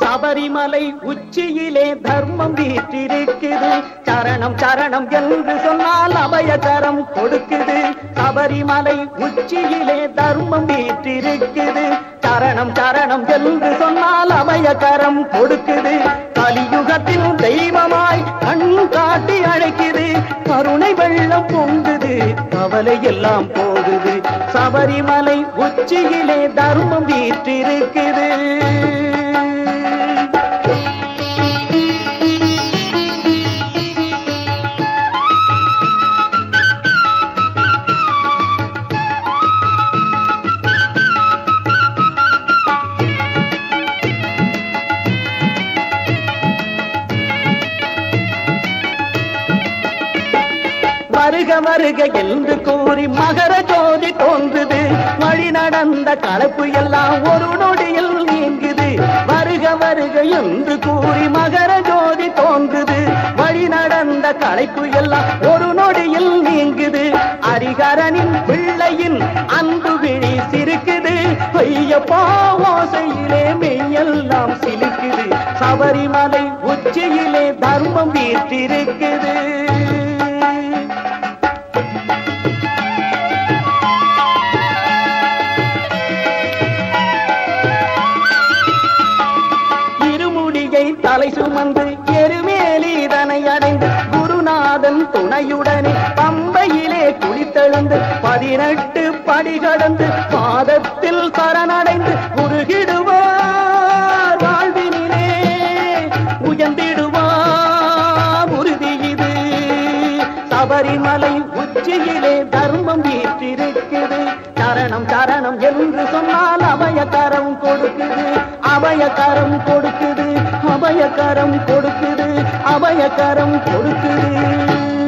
சபரிமலை உச்சியிலே தர்மம் வீற்றிருக்குது. சரணம் சரணம் என்று சொன்னால் அபயகரம் கொடுக்குது. சபரிமலை உச்சியிலே தர்மம் வீற்றிருக்குது. சரணம் சரணம் என்று சொன்னால் அபயகரம் கொடுக்குது. கலியுகத்தில் தெய்வமாய் கவலை எல்லாம் போகுது. சபரிமலை உச்சியிலே தர்மம் வீற்றிருக்குது. வருக வருக என்று கூறி மகர ஜோதி தோன்றுது. வழி நடந்த கலப்பு எல்லாம் ஒரு நொடியில் நீங்குது. வருக வருக என்று கூறி மகர ஜோதி தோன்றுது. வழி நடந்த களைப்பு எல்லாம் ஒரு நொடியில் நீங்குது. அரிகரனின் பிள்ளையின் அன்பு விழி சிரிக்குது. ஐயப்பா ஓசையிலே மெய்யெல்லாம் சிலிக்குது. சபரிமலை உச்சியிலே தர்மம் வீற்றிருக்குது. தலை சுமந்து எருமேலி இதனை அடைந்து குருநாதன் துணையுடனே பம்பையிலே குளித்தெழுந்து பதினெட்டு படி கடந்து பாதத்தில் சரணடைந்து உருகிடுவார் வாழ்வினிலே. உயர்ந்திடுவார் உறுதி இது. சபரிமலை உச்சியிலே தர்மம் வீற்றிருக்குது சரணம் சரணம் என்று சொன்னால் அபயகரம் கொடுக்குது. அபயகரம் கொடுக்குது. அபயகரம் கொடுக்குது அபயகரம் கொடுக்குது.